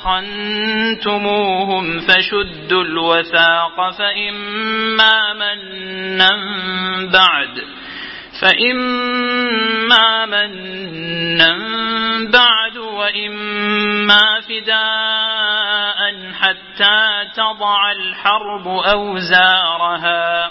أثخنتموهم فشدوا الوثاق فإما منا بعد فإما منا بعد وإما فداء حتى تضع الحرب أوزارها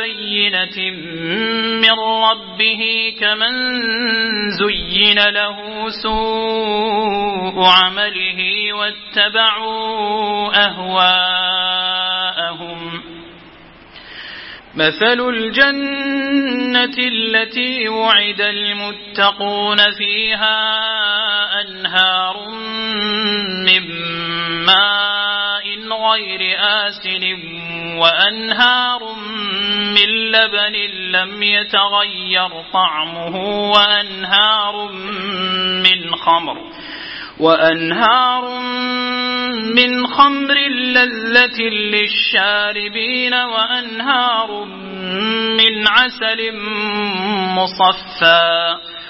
بينة من ربه كمن زين له سوء عمله واتبعوا أهواءهم مثل الجنة التي وعد المتقون فيها أنهار من ماء غير آسن وأنهار لبن لم يتغير طعمه وأنهار من خمر وأنهار من خمر لذة للشاربين وأنهار من عسل مصفى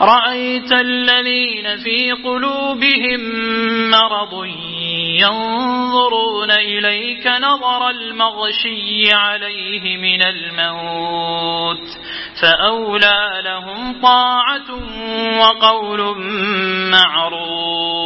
رأيت الذين في قلوبهم مرض ينظرون إليك نظر المغشي عليه من الموت فأولى لهم طاعة وقول معروف.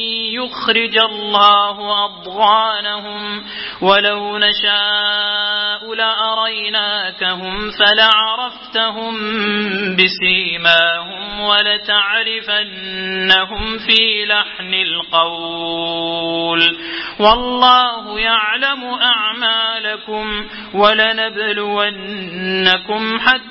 يخرج الله أضغانهم ولو نشاء لأريناكهم فلعرفتهم بسيماهم ولتعرفنهم في لحن القول والله يعلم أعمالكم ولنبلونكم حتى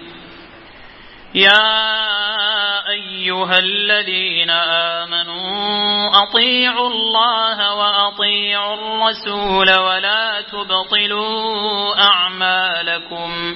يا أيها الذين آمنوا أطيعوا الله وأطيعوا الرسول ولا تبطلوا أعمالكم